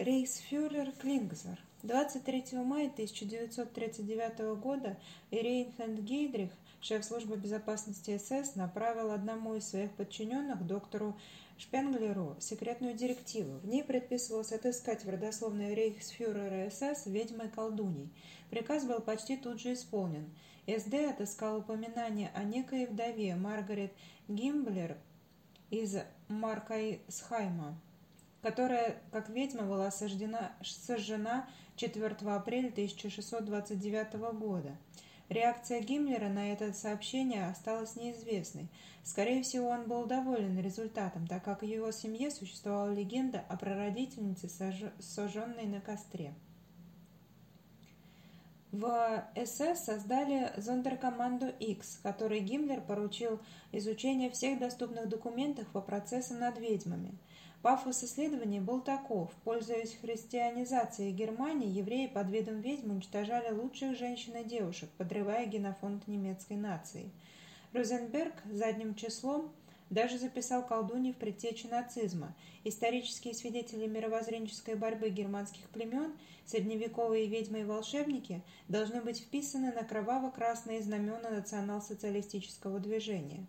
Рейхсфюрер Клингзер. 23 мая 1939 года Рейнхенд Гейдрих, шеф службы безопасности СС, направил одному из своих подчиненных, доктору Шпенглеру, секретную директиву. В ней предписывалось отыскать в родословной рейхсфюрера СС ведьмой-колдуней. Приказ был почти тут же исполнен. СД отыскал упоминание о некой вдове Маргарет Гимблер из Маркайсхайма которая, как ведьма, была сожжена, сожжена 4 апреля 1629 года. Реакция Гиммлера на это сообщение осталась неизвестной. Скорее всего, он был доволен результатом, так как в его семье существовала легенда о прародительнице, сожженной на костре. В СС создали зондеркоманду X, которой Гиммлер поручил изучение всех доступных документов по процессам над ведьмами – Пафос исследований был таков. Пользуясь христианизацией Германии, евреи под видом ведьм уничтожали лучших женщин и девушек, подрывая генофонд немецкой нации. Розенберг задним числом даже записал колдуньи в предтече нацизма. Исторические свидетели мировоззренческой борьбы германских племен, средневековые ведьмы и волшебники, должны быть вписаны на кроваво-красные знамена национал-социалистического движения.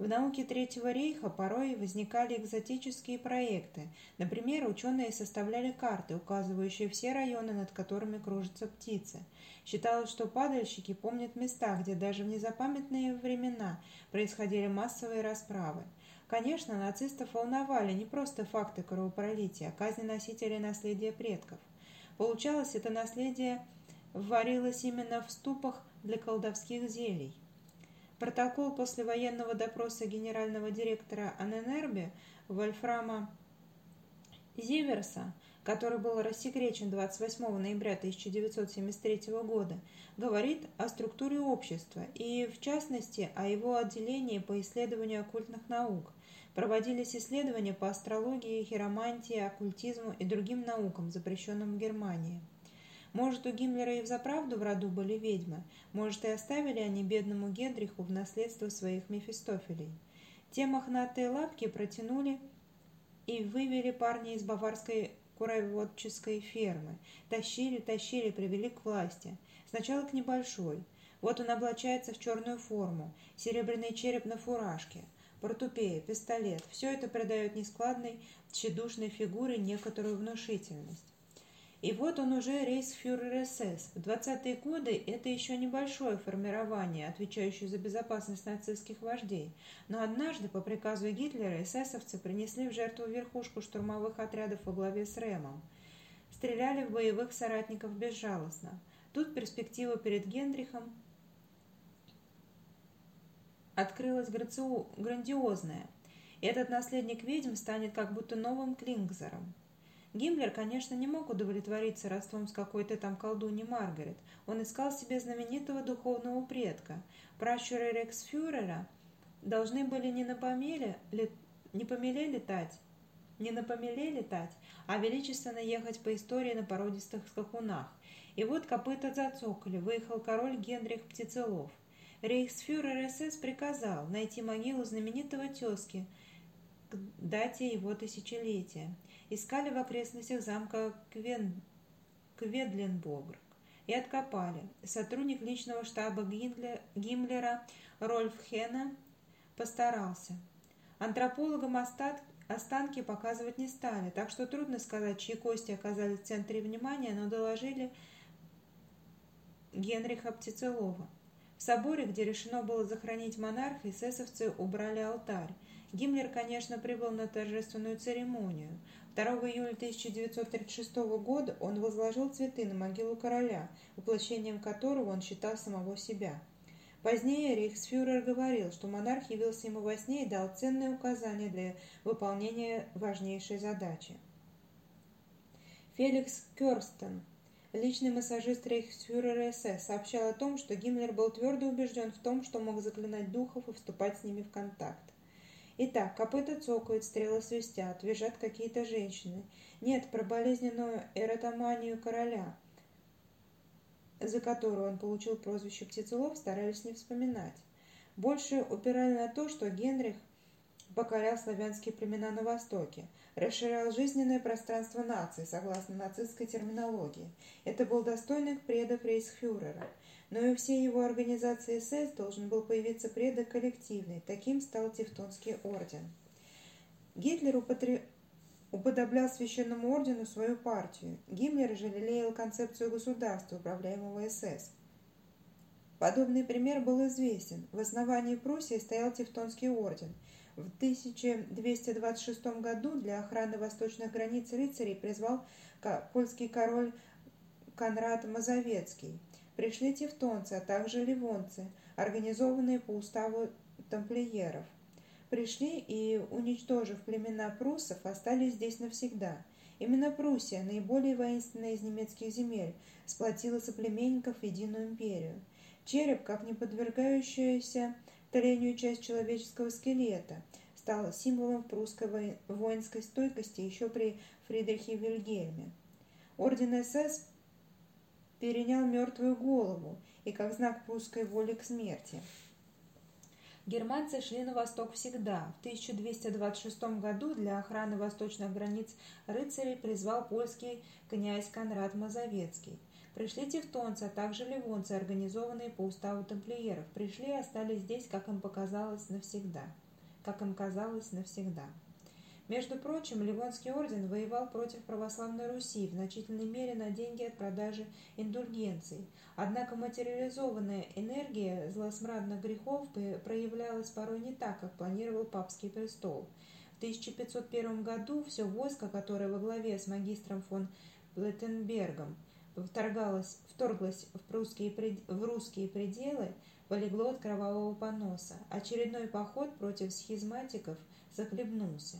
В науке Третьего рейха порой возникали экзотические проекты. Например, ученые составляли карты, указывающие все районы, над которыми кружатся птицы. Считалось, что падальщики помнят места, где даже в незапамятные времена происходили массовые расправы. Конечно, нацистов волновали не просто факты кровопролития, а казни носителей наследия предков. Получалось, это наследие варилось именно в ступах для колдовских зелий. Протокол послевоенного допроса генерального директора Аненербе Вольфрама Зиверса, который был рассекречен 28 ноября 1973 года, говорит о структуре общества и, в частности, о его отделении по исследованию оккультных наук. Проводились исследования по астрологии, хиромантии, оккультизму и другим наукам, запрещенным в Германии. Может, у Гиммлера и взаправду в роду были ведьмы, может, и оставили они бедному Генриху в наследство своих Мефистофелей. Те мохнатые лапки протянули и вывели парня из баварской куроводческой фермы. Тащили, тащили, привели к власти. Сначала к небольшой. Вот он облачается в черную форму, серебряный череп на фуражке, портупея, пистолет. Все это придает нескладной, тщедушной фигуре некоторую внушительность. И вот он уже рейсфюрер СС. В 20-е годы это еще небольшое формирование, отвечающее за безопасность нацистских вождей. Но однажды по приказу Гитлера эсэсовцы принесли в жертву верхушку штурмовых отрядов во главе с Рэмом. Стреляли в боевых соратников безжалостно. Тут перспектива перед Генрихом открылась грандиозная. Этот наследник ведьм станет как будто новым Клингзером. Гиммлер, конечно, не мог удовлетвориться родством с какой-то там колдуньей Маргарет. Он искал себе знаменитого духовного предка. Пращуры Рексфюрера должны были не на помеле, лет, не помеле летать, не на помеле летать, а величественно ехать по истории на породистых скакунах. И вот копыта зацокали, выехал король Генрих Птицелов. Рейхсфюрер СС приказал найти могилу знаменитого тезки к дате его тысячелетия искали в окрестностях замка Квен... Кведленбург и откопали. Сотрудник личного штаба Гиммлера Рольф Хена постарался. Антропологам остатки Останки показывать не стали, так что трудно сказать, чьи кости оказались в центре внимания, но доложили Генриха Птицелова. В соборе, где решено было захоронить монарха, эсэсовцы убрали алтарь. Гиммлер, конечно, прибыл на торжественную церемонию. 2 июля 1936 года он возложил цветы на могилу короля, воплощением которого он считал самого себя. Позднее рейхсфюрер говорил, что монарх явился ему во сне и дал ценные указания для выполнения важнейшей задачи. Феликс Кёрстен, личный массажист рейхсфюрера СС, сообщал о том, что Гиммлер был твердо убежден в том, что мог заклинать духов и вступать с ними в контакт. Итак, копыта цокают, стрелы свистят, визжат какие-то женщины. Нет, про болезненную эротоманию короля, за которую он получил прозвище Птицелов, старались не вспоминать. Больше упирали на то, что Генрих покорял славянские племена на Востоке. расширял жизненное пространство нации, согласно нацистской терминологии. Это был достойный предок рейхсфюрера. Но и у всей его организации СС должен был появиться предок коллективный. Таким стал Тевтонский орден. Гитлер употре... уподоблял священному ордену свою партию. Гиммлер же концепцию государства, управляемого СС. Подобный пример был известен. В основании Пруссии стоял Тевтонский орден. В 1226 году для охраны восточных границ рыцарей призвал польский король Конрад Мазовецкий. Пришли тевтонцы, а также ливонцы, организованные по уставу тамплиеров. Пришли и, уничтожив племена пруссов, остались здесь навсегда. Именно Пруссия, наиболее воинственная из немецких земель, сплотила соплеменников в единую империю. Череп, как не подвергающаяся талению часть человеческого скелета, стал символом прусской воинской стойкости еще при Фридрихе Вильгельме. Орден СС перенял мертвую голову и как знак прусской воли к смерти. Германцы шли на восток всегда. В 1226 году для охраны восточных границ рыцарей призвал польский князь Конрад Мазовецкий. Пришли тевтонцы, а также ливонцы, организованные по уставу тамплиеров. Пришли и остались здесь, как им показалось, навсегда. Как им казалось, навсегда. Между прочим, Ливонский орден воевал против православной Руси в значительной мере на деньги от продажи индульгенций. Однако материализованная энергия злосмрадных грехов проявлялась порой не так, как планировал папский престол. В 1501 году все войско, которое во главе с магистром фон Плеттенбергом вторгалось, вторглось в, прусские, в русские пределы, полегло от кровавого поноса. Очередной поход против схизматиков захлебнулся.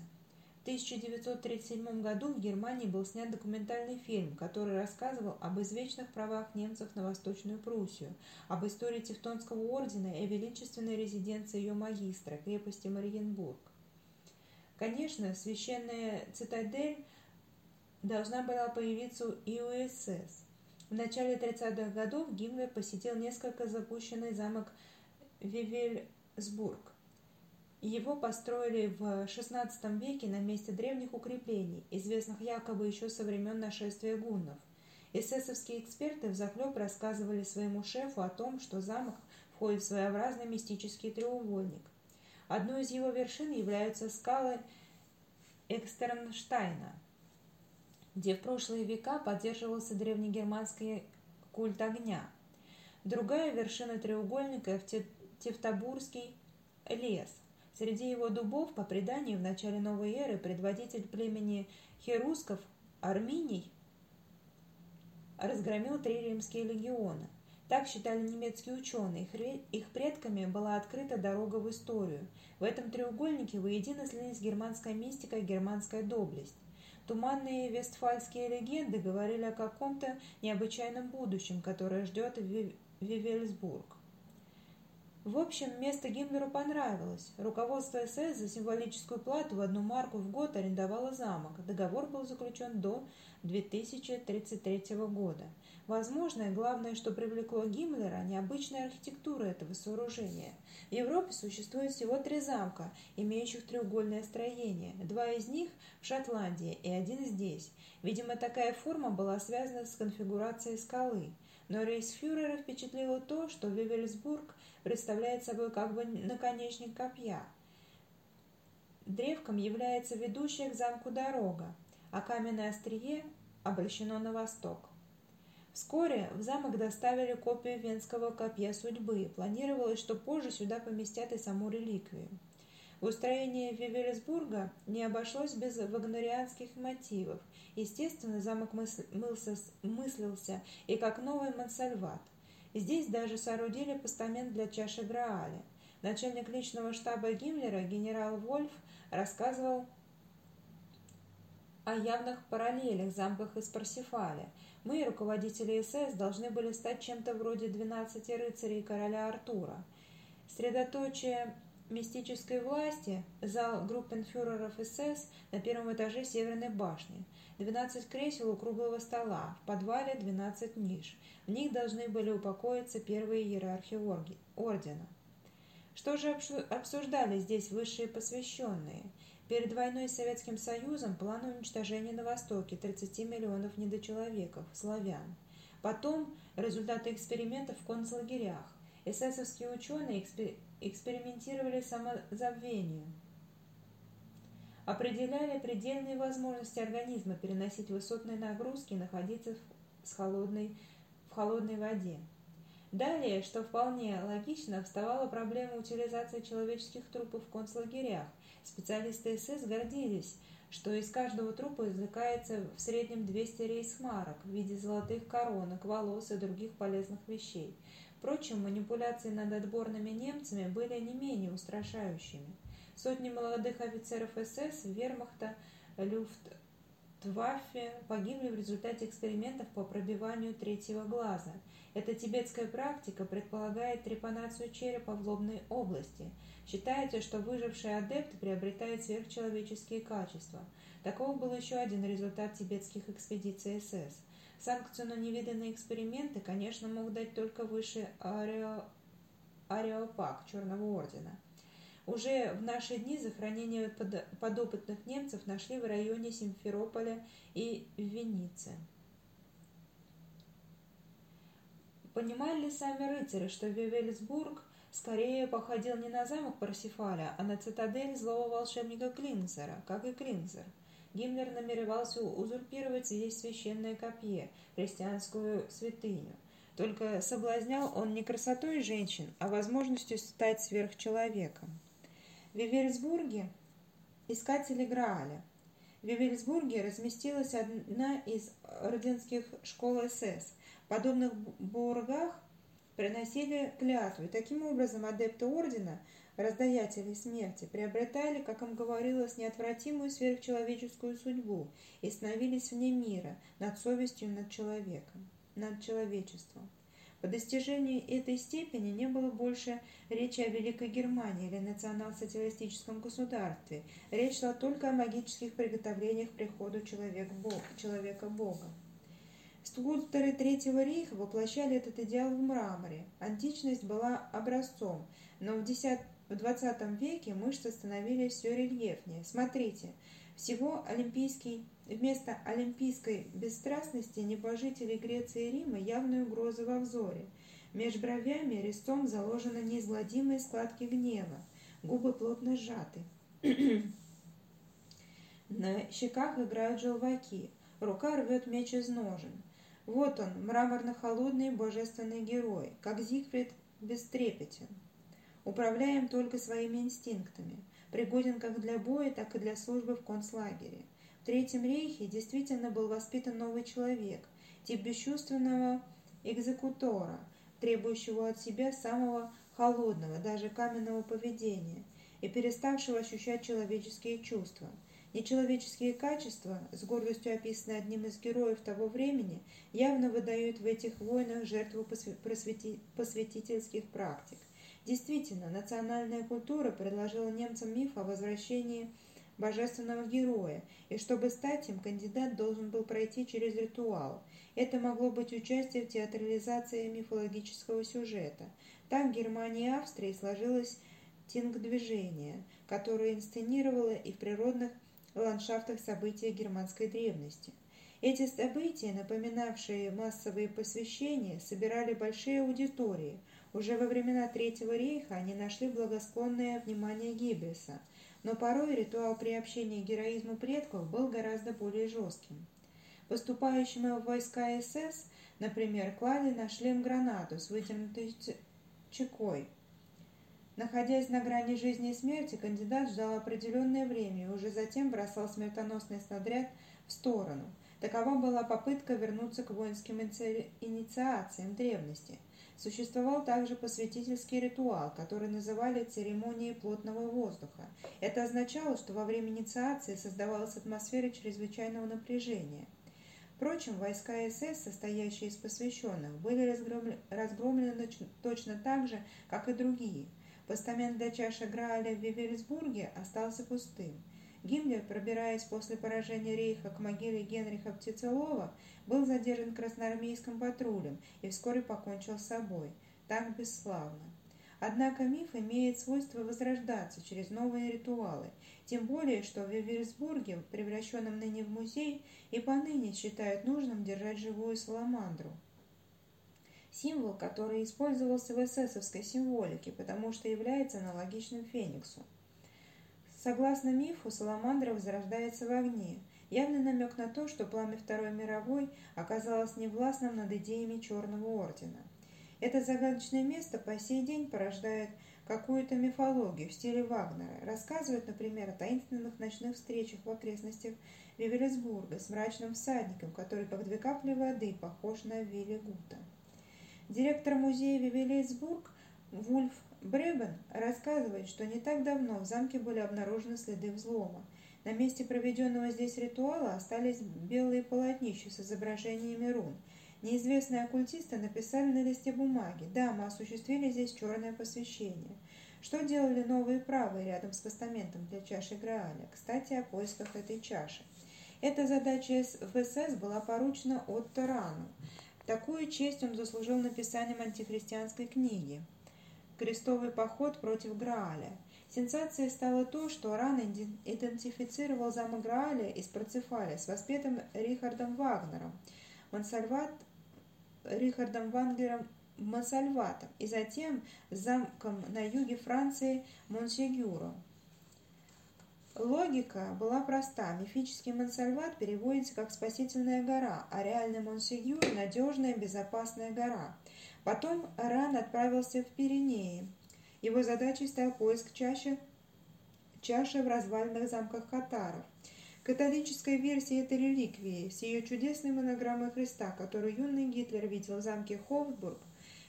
В 1937 году в Германии был снят документальный фильм, который рассказывал об извечных правах немцев на Восточную Пруссию, об истории Тевтонского ордена и величественной резиденции ее магистра, крепости Мариенбург. Конечно, священная цитадель должна была появиться и у СС. В начале 30-х годов Гиммлер посетил несколько запущенный замок Вивельсбург. Его построили в XVI веке на месте древних укреплений, известных якобы еще со времен нашествия гуннов. Эсэсовские эксперты взахлеб рассказывали своему шефу о том, что замок входит в своеобразный мистический треугольник. Одной из его вершин являются скалы Экстернштайна – где в прошлые века поддерживался древнегерманский культ огня. Другая вершина треугольника – Тевтобурский лес. Среди его дубов, по преданию, в начале новой эры предводитель племени херусков Арминий разгромил три римские легионы. Так считали немецкие ученые. Их предками была открыта дорога в историю. В этом треугольнике воедино слились германская мистика и германская доблесть. Туманные вестфальские легенды говорили о каком-то необычайном будущем, которое ждет Вивельсбург. В общем, место Гиммлеру понравилось. Руководство СС за символическую плату в одну марку в год арендовало замок. Договор был заключен до 2033 года. Возможно, и главное, что привлекло Гиммлера, необычная архитектура этого сооружения. В Европе существует всего три замка, имеющих треугольное строение. Два из них в Шотландии и один здесь. Видимо, такая форма была связана с конфигурацией скалы. Но рейсфюрера впечатлило то, что Вивельсбург представляет собой как бы наконечник копья. Древком является ведущая к замку дорога, а каменное острие обращено на восток. Вскоре в замок доставили копию венского копья судьбы. Планировалось, что позже сюда поместят и саму реликвию. В устроении Вивелесбурга не обошлось без вагнарианских мотивов. Естественно, замок мыслился, мыслился и как новый Монсальват. Здесь даже соорудили постамент для чаши Грааля. Начальник личного штаба Гиммлера генерал Вольф рассказывал о явных параллелях замках из Парсифаля – мы, руководители СС, должны были стать чем-то вроде двенадцати рыцарей короля Артура. Средоточие мистической власти – зал группенфюреров СС на первом этаже Северной башни, 12 кресел у круглого стола, в подвале 12 ниш. В них должны были упокоиться первые иерархи ордена. Что же обсуждали здесь высшие посвященные? Перед войной с Советским Союзом план уничтожения на Востоке 30 миллионов недочеловеков, славян. Потом результаты экспериментов в концлагерях. Эсэсовские ученые экспериментировали самозабвению. Определяли предельные возможности организма переносить высотные нагрузки и находиться в холодной, в холодной воде. Далее, что вполне логично, вставала проблема утилизации человеческих трупов в концлагерях. Специалисты СС гордились, что из каждого трупа извлекается в среднем 200 рейсмарок в виде золотых коронок, волос и других полезных вещей. Впрочем, манипуляции над отборными немцами были не менее устрашающими. Сотни молодых офицеров СС, вермахта, люфтваффе погибли в результате экспериментов по пробиванию третьего глаза – эта тибетская практика предполагает трепанацию черепа в лобной области. Считается, что выживший адепт приобретает сверхчеловеческие качества. Такого был еще один результат тибетских экспедиций СС. Санкцию на невиданные эксперименты, конечно, мог дать только высший арео... ареопаг Черного Ордена. Уже в наши дни захоронения под... подопытных немцев нашли в районе Симферополя и Венеции. Понимали ли сами рыцари, что Вивельсбург скорее походил не на замок Парсифаля, а на цитадель злого волшебника Клинзера, как и Клинзер? Гиммлер намеревался узурпировать здесь священное копье, христианскую святыню. Только соблазнял он не красотой женщин, а возможностью стать сверхчеловеком. В Вивельсбурге искатели Грааля. В Вивельсбурге разместилась одна из орденских школ СС – подобных бургах приносили клятву, и таким образом адепты ордена, раздаятели смерти, приобретали, как им говорилось, неотвратимую сверхчеловеческую судьбу и становились вне мира, над совестью над человеком, над человечеством. По достижении этой степени не было больше речи о Великой Германии или национал-социалистическом государстве. Речь шла только о магических приготовлениях к приходу человека-бога. Скульпторы Третьего рейха воплощали этот идеал в мраморе. Античность была образцом, но в, X, в XX веке мышцы становились все рельефнее. Смотрите, всего олимпийский, вместо олимпийской бесстрастности небожителей Греции и Рима явная угроза во взоре. Меж бровями резцом заложены неизгладимые складки гнева, губы плотно сжаты. На щеках играют желваки, рука рвет меч из ножен. Вот он, мраморно-холодный божественный герой, как Зигфрид бестрепетен. Управляем только своими инстинктами, пригоден как для боя, так и для службы в концлагере. В Третьем рейхе действительно был воспитан новый человек, тип бесчувственного экзекутора, требующего от себя самого холодного, даже каменного поведения и переставшего ощущать человеческие чувства – Нечеловеческие качества, с гордостью описанные одним из героев того времени, явно выдают в этих войнах жертву просвети... посвятительских практик. Действительно, национальная культура предложила немцам миф о возвращении божественного героя, и чтобы стать им, кандидат должен был пройти через ритуал. Это могло быть участие в театрализации мифологического сюжета. Так в Германии и Австрии сложилось тинг-движение, которое инсценировало и в природных ландшафтах события германской древности. Эти события, напоминавшие массовые посвящения, собирали большие аудитории. Уже во времена Третьего рейха они нашли благосклонное внимание Гиббельса, но порой ритуал приобщения к героизму предков был гораздо более жестким. Поступающим в войска СС, например, клали на шлем гранату с вытянутой чекой – Находясь на грани жизни и смерти, кандидат ждал определенное время и уже затем бросал смертоносный снаряд в сторону. Такова была попытка вернуться к воинским инициациям древности. Существовал также посвятительский ритуал, который называли церемонией плотного воздуха. Это означало, что во время инициации создавалась атмосфера чрезвычайного напряжения. Впрочем, войска СС, состоящие из посвященных, были разгромлены точно так же, как и другие – Постамент для чаши Грааля в Вивельсбурге остался пустым. Гиммлер, пробираясь после поражения рейха к могиле Генриха Птицелова, был задержан красноармейским патрулем и вскоре покончил с собой. Так бесславно. Однако миф имеет свойство возрождаться через новые ритуалы, тем более, что в Виверсбурге, превращенном ныне в музей, и поныне считают нужным держать живую саламандру. Символ, который использовался в эсэсовской символике, потому что является аналогичным фениксу. Согласно мифу, саламандра возрождается в огне, явный намек на то, что пламя Второй мировой оказалось невластным над идеями Черного Ордена. Это загадочное место по сей день порождает какую-то мифологию в стиле Вагнера. Рассказывают, например, о таинственных ночных встречах в окрестностях Вивелесбурга с мрачным всадником, который, как две капли воды, похож на Вилли Гута. Директор музея Вивелесбург Вульф Бребен рассказывает, что не так давно в замке были обнаружены следы взлома. На месте проведенного здесь ритуала остались белые полотнища с изображениями рун – Неизвестные оккультисты написали на листе бумаги, да, мы осуществили здесь черное посвящение. Что делали новые правые рядом с постаментом для чаши Грааля? Кстати, о поисках этой чаши. Эта задача в СС была поручена Отто Рану. Такую честь он заслужил написанием антихристианской книги «Крестовый поход против Грааля». Сенсацией стало то, что Ран идентифицировал замок Грааля из Процефаля с воспетым Рихардом Вагнером. Монсальват Рихардом Вангером Масальватом и затем замком на юге Франции Монсегюро. Логика была проста. Мифический Монсальват переводится как «спасительная гора», а реальный Монсегюр – «надежная, безопасная гора». Потом Ран отправился в Пиренеи. Его задачей стал поиск чаши, чаши в развалинах замках Катаров – Католическая версия этой реликвии с ее чудесной монограммой Христа, которую юный Гитлер видел в замке Хофбург,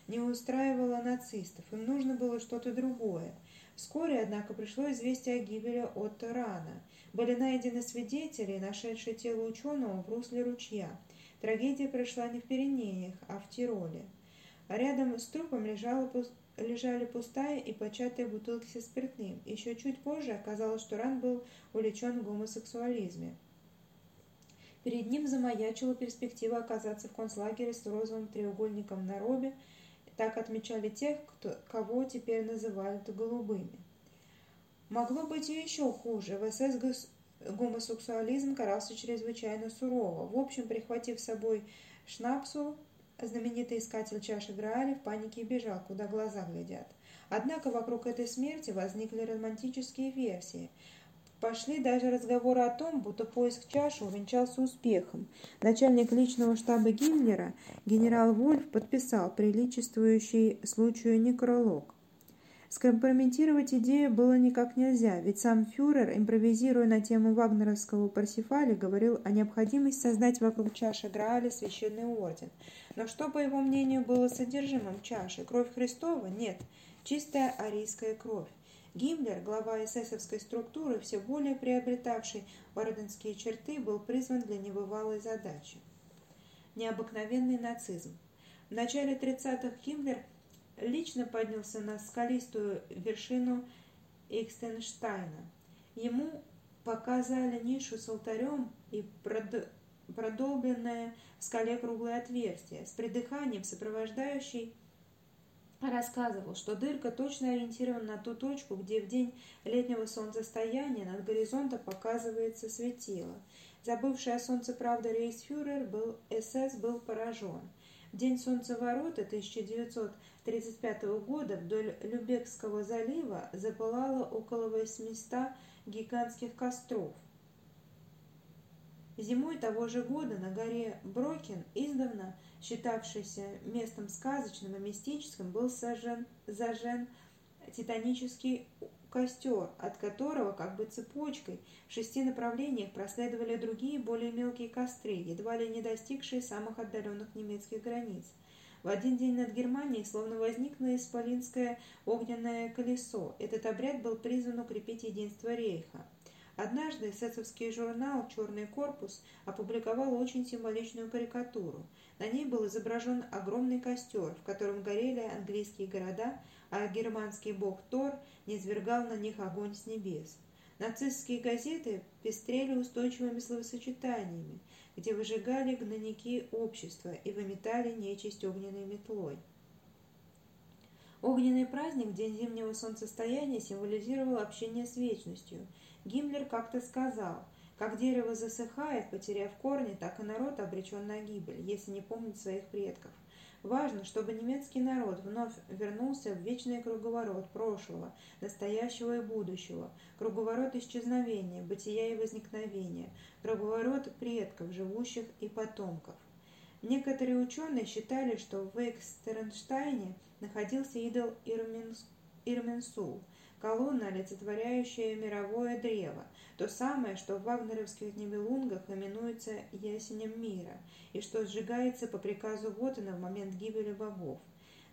не устраивала нацистов, им нужно было что-то другое. Вскоре, однако, пришло известие о гибели Отто Рана. Были найдены свидетели, нашедшие тело ученого в русле ручья. Трагедия прошла не в Пиренеях, а в Тироле. А рядом с трупом лежала лежали пустая и початая бутылки со спиртным. Еще чуть позже оказалось, что Ран был увлечен в гомосексуализме. Перед ним замаячила перспектива оказаться в концлагере с розовым треугольником на робе. Так отмечали тех, кто, кого теперь называют голубыми. Могло быть и еще хуже. В СС гомосексуализм карался чрезвычайно сурово. В общем, прихватив с собой шнапсу, Знаменитый искатель чаши Грааля в панике бежал, куда глаза глядят. Однако вокруг этой смерти возникли романтические версии. Пошли даже разговоры о том, будто поиск чаши увенчался успехом. Начальник личного штаба Гиммлера, генерал Вольф, подписал приличествующий случаю некролог. Скомпрометировать идею было никак нельзя, ведь сам фюрер, импровизируя на тему вагнеровского Парсифаля, говорил о необходимости создать вокруг чаши Грааля священный орден. Но что, по его мнению, было содержимым чаши? Кровь Христова? Нет, чистая арийская кровь. Гиммлер, глава эсэсовской структуры, все более приобретавший орденские черты, был призван для небывалой задачи. Необыкновенный нацизм. В начале 30-х Гиммлер лично поднялся на скалистую вершину Экстенштайна. Ему показали нишу с алтарем и продолбленное в скале круглое отверстие. С придыханием сопровождающий рассказывал, что дырка точно ориентирована на ту точку, где в день летнего солнцестояния над горизонтом показывается светило. Забывший о солнце правда рейхсфюрер был, СС был поражен. День солнцеворота 1900 1935 года вдоль Любекского залива запылало около 800 гигантских костров. Зимой того же года на горе Брокин, издавна считавшийся местом сказочным и мистическим, был сожжен, зажжен титанический костер, от которого, как бы цепочкой, в шести направлениях проследовали другие более мелкие костры, едва ли не достигшие самых отдаленных немецких границ. В один день над Германией словно возникло исполинское огненное колесо. Этот обряд был призван укрепить единство рейха. Однажды эсэсовский журнал «Черный корпус» опубликовал очень символичную карикатуру. На ней был изображен огромный костер, в котором горели английские города, а германский бог Тор низвергал на них огонь с небес. Нацистские газеты пестрели устойчивыми словосочетаниями – где выжигали гнойники общества и выметали нечисть огненной метлой. Огненный праздник, день зимнего солнцестояния, символизировал общение с вечностью. Гиммлер как-то сказал, как дерево засыхает, потеряв корни, так и народ обречен на гибель, если не помнит своих предков. Важно, чтобы немецкий народ вновь вернулся в вечный круговорот прошлого, настоящего и будущего, круговорот исчезновения, бытия и возникновения, круговорот предков, живущих и потомков. Некоторые ученые считали, что в Экстернштайне находился идол Ирменсул, колонна, олицетворяющая мировое древо, то самое, что в вагнеровских небелунгах именуется ясенем мира, и что сжигается по приказу Вотана в момент гибели богов.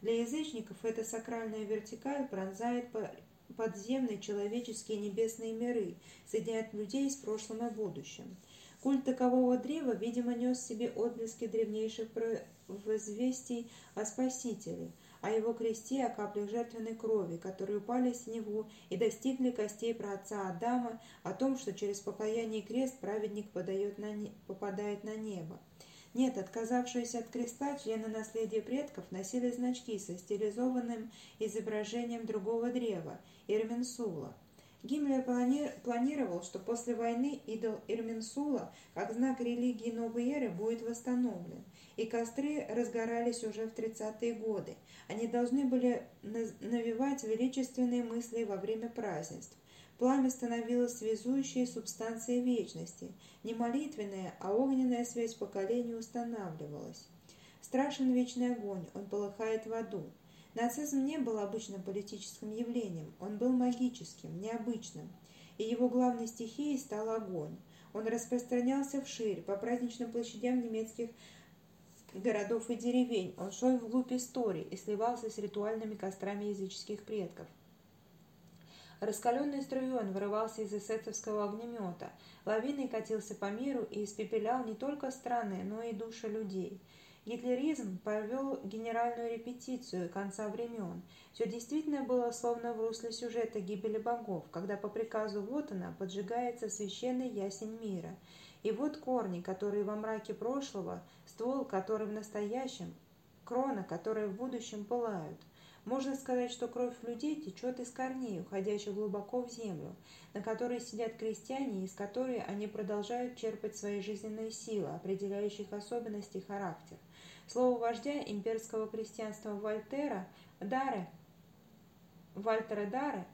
Для язычников эта сакральная вертикаль пронзает подземные человеческие небесные миры, соединяет людей с прошлым и будущим. Культ такового древа, видимо, нес в себе отблески древнейших возвестий о Спасителе, о его кресте, о каплях жертвенной крови, которые упали с него и достигли костей праотца Адама, о том, что через покаяние крест праведник подает на не... попадает на небо. Нет, отказавшиеся от креста члены наследия предков носили значки со стилизованным изображением другого древа – Ирменсула – Гиммлер планировал, что после войны идол Ирменсула, как знак религии новой эры, будет восстановлен, и костры разгорались уже в 30-е годы. Они должны были навевать величественные мысли во время празднеств. Пламя становилось связующей субстанцией вечности. Не молитвенная, а огненная связь поколений устанавливалась. Страшен вечный огонь, он полыхает в аду. Нацизм не был обычным политическим явлением, он был магическим, необычным, и его главной стихией стал огонь. Он распространялся вширь, по праздничным площадям немецких городов и деревень, он шел вглубь истории и сливался с ритуальными кострами языческих предков. Раскаленный струей вырывался из эсэсовского огнемета, лавиной катился по миру и испепелял не только страны, но и души людей – Гитлеризм провел генеральную репетицию конца времен. Все действительно было словно в русле сюжета гибели богов, когда по приказу Вотана поджигается священный ясень мира. И вот корни, которые во мраке прошлого, ствол, который в настоящем, крона, которые в будущем пылают. Можно сказать, что кровь людей течет из корней, уходящих глубоко в землю, на которой сидят крестьяне, из которой они продолжают черпать свои жизненные силы, определяющих особенности характер. Слово вождя имперского крестьянства Вольтера Даре, Вальтера Даре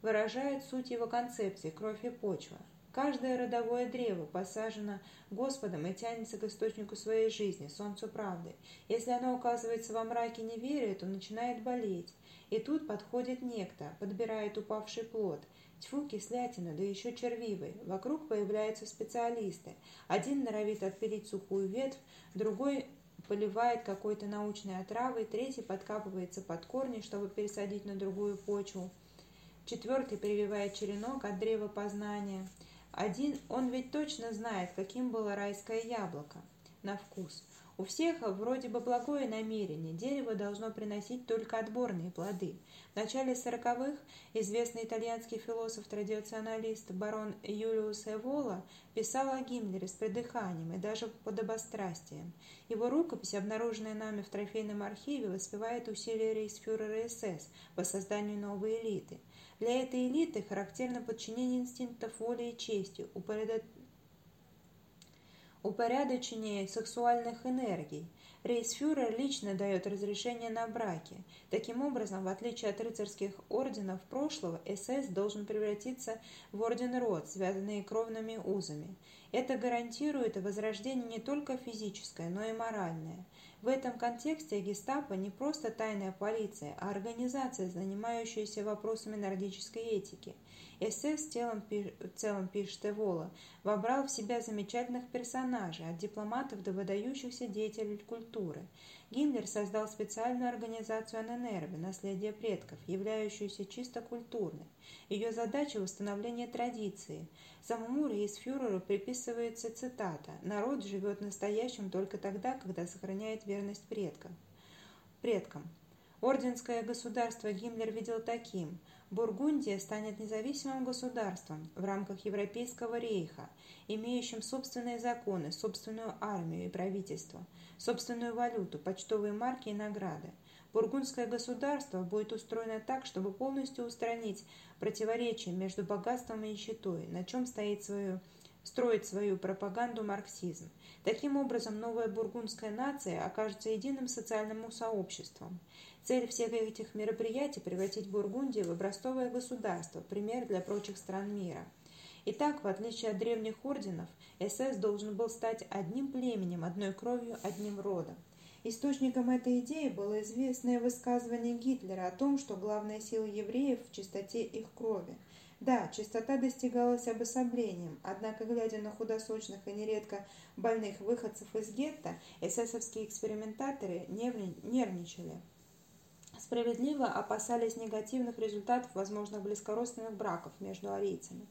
выражает суть его концепции «кровь и почва». Каждое родовое древо посажено Господом и тянется к источнику своей жизни, солнцу правды. Если оно оказывается во мраке неверия, то начинает болеть. И тут подходит некто, подбирает упавший плод – Тьфу, кислятина, да еще червивый. Вокруг появляются специалисты. Один норовит отпилить сухую ветвь, другой поливает какой-то научной отравой, третий подкапывается под корни, чтобы пересадить на другую почву. Четвертый прививает черенок от древа познания. Один, он ведь точно знает, каким было райское яблоко на вкус. У всех вроде бы благое намерение, дерево должно приносить только отборные плоды. В начале сороковых известный итальянский философ-традиционалист барон Юлиус Эвола писал о Гиммлере с придыханием и даже подобострастием. Его рукопись, обнаруженная нами в трофейном архиве, воспевает усилия рейсфюрера СС по созданию новой элиты. Для этой элиты характерно подчинение инстинктов воли и чести, упорядочение сексуальных энергий. Рейсфюрер лично дает разрешение на браки. Таким образом, в отличие от рыцарских орденов прошлого, СС должен превратиться в орден род, связанные кровными узами. Это гарантирует возрождение не только физическое, но и моральное. В этом контексте гестапо не просто тайная полиция, а организация, занимающаяся вопросами нордической этики – СС в целом, в целом пишет Эвола, вобрал в себя замечательных персонажей, от дипломатов до выдающихся деятелей культуры. Гиммлер создал специальную организацию ННРБ «Наследие предков», являющуюся чисто культурной. Ее задача – восстановление традиции. Самому рейсфюреру приписывается цитата «Народ живет настоящим только тогда, когда сохраняет верность предкам». предкам. Орденское государство Гиммлер видел таким – Бургундия станет независимым государством в рамках Европейского рейха, имеющим собственные законы, собственную армию и правительство, собственную валюту, почтовые марки и награды. Бургундское государство будет устроено так, чтобы полностью устранить противоречия между богатством и нищетой, на чем стоит свою, строит свою пропаганду марксизм. Таким образом, новая бургундская нация окажется единым социальным сообществом. Цель всех этих мероприятий – превратить Бургундию в образцовое государство, пример для прочих стран мира. Итак, в отличие от древних орденов, СС должен был стать одним племенем, одной кровью, одним родом. Источником этой идеи было известное высказывание Гитлера о том, что главная сила евреев в чистоте их крови. Да, чистота достигалась обособлением, однако, глядя на худосочных и нередко больных выходцев из гетто, эсэсовские экспериментаторы нервничали. Справедливо опасались негативных результатов возможных близкородственных браков между арийцами.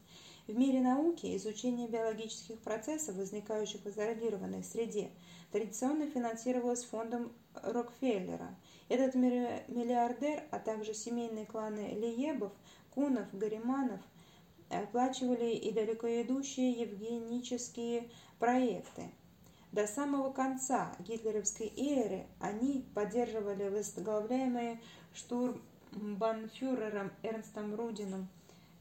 В мире науки изучение биологических процессов, возникающих в изолированной среде, традиционно финансировалось фондом Рокфеллера. Этот миллиардер, а также семейные кланы Лиебов, Кунов, Гариманов оплачивали и далеко идущие евгенические проекты. До самого конца гитлеровской эры они поддерживали возглавляемые штурмбанфюрером Эрнстом Рудином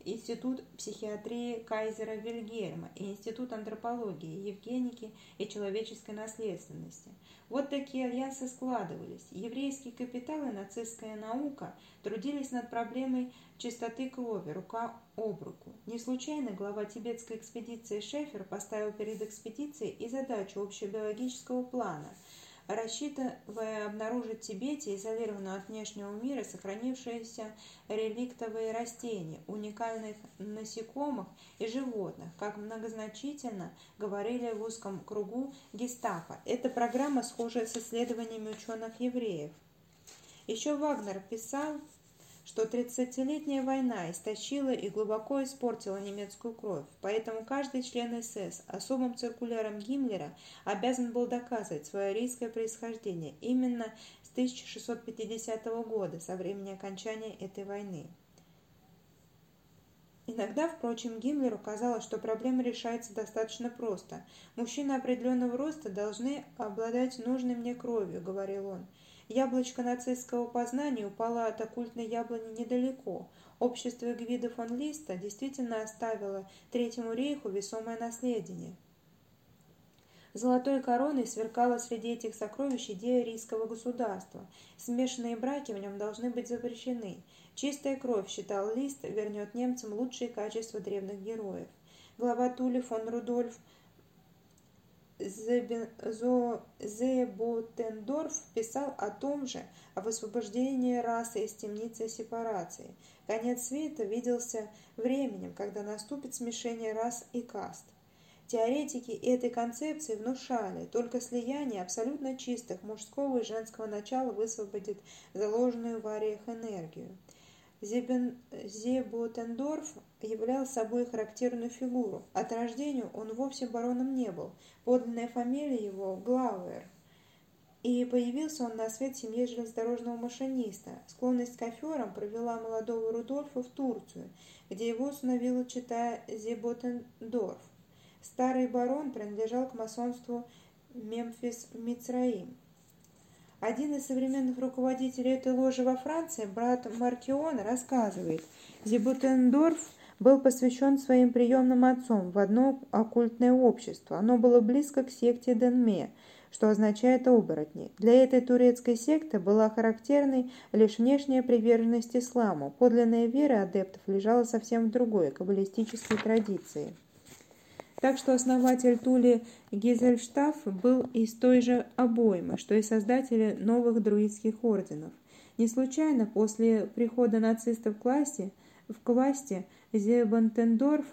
Институт психиатрии Кайзера Вильгельма и Институт антропологии, евгеники и человеческой наследственности. Вот такие альянсы складывались. Еврейский капитал и нацистская наука трудились над проблемой чистоты крови, рука об руку. Не случайно глава тибетской экспедиции Шефер поставил перед экспедицией и задачу общебиологического плана – рассчитывая обнаружить в Тибете, изолированную от внешнего мира, сохранившиеся реликтовые растения, уникальных насекомых и животных, как многозначительно говорили в узком кругу гестапо. Эта программа схожа с исследованиями ученых-евреев. Еще Вагнер писал что 30-летняя война истощила и глубоко испортила немецкую кровь, поэтому каждый член СС особым циркуляром Гиммлера обязан был доказывать свое арийское происхождение именно с 1650 года, со времени окончания этой войны. Иногда, впрочем, Гиммлеру казалось, что проблема решается достаточно просто. Мужчины определенного роста должны обладать нужной мне кровью, говорил он. Яблочко нацистского познания упало от оккультной яблони недалеко. Общество Гвида фон Листа действительно оставило Третьему рейху весомое наследие. Золотой короной сверкала среди этих сокровищ идея рийского государства. Смешанные браки в нем должны быть запрещены. Чистая кровь, считал Лист, вернет немцам лучшие качества древних героев. Глава Тули фон Рудольф Зеботендорф писал о том же, о высвобождении расы из темницы сепарации. Конец света виделся временем, когда наступит смешение рас и каст. Теоретики этой концепции внушали, только слияние абсолютно чистых мужского и женского начала высвободит заложенную в ариях энергию. Зеботендорф являл собой характерную фигуру. От рождения он вовсе бароном не был. Подлинная фамилия его – Глауэр. И появился он на свет в семье железнодорожного машиниста. Склонность к аферам провела молодого Рудольфа в Турцию, где его установила читая Зеботендорф. Старый барон принадлежал к масонству Мемфис Мицраим. Один из современных руководителей этой ложи во Франции, брат Маркион, рассказывает, Зибутендорф был посвящен своим приемным отцом в одно оккультное общество. Оно было близко к секте Денме, что означает оборотни. Для этой турецкой секты была характерной лишь внешняя приверженность исламу. Подлинная вера адептов лежала совсем в другой, каббалистической традиции. Так что основатель Тули Гизельштаф был из той же обоймы, что и создатели новых друидских орденов. Не случайно после прихода нацистов к власти, в к власти Зебантендорф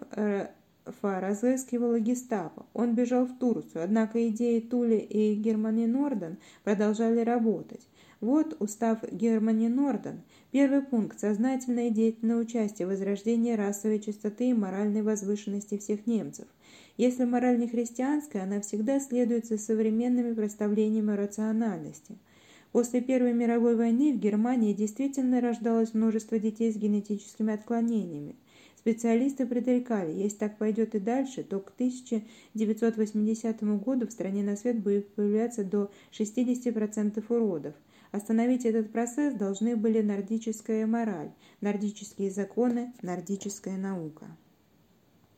разыскивала гестапо. Он бежал в Турцию, однако идеи Тули и Германи Норден продолжали работать. Вот устав Германи Норден. Первый пункт – сознательное и деятельное участие в возрождении расовой чистоты и моральной возвышенности всех немцев – если мораль не христианская, она всегда следует за современными представлениями рациональности. После Первой мировой войны в Германии действительно рождалось множество детей с генетическими отклонениями. Специалисты предрекали, если так пойдет и дальше, то к 1980 году в стране на свет будет появляться до 60% уродов. Остановить этот процесс должны были нордическая мораль, нордические законы, нордическая наука.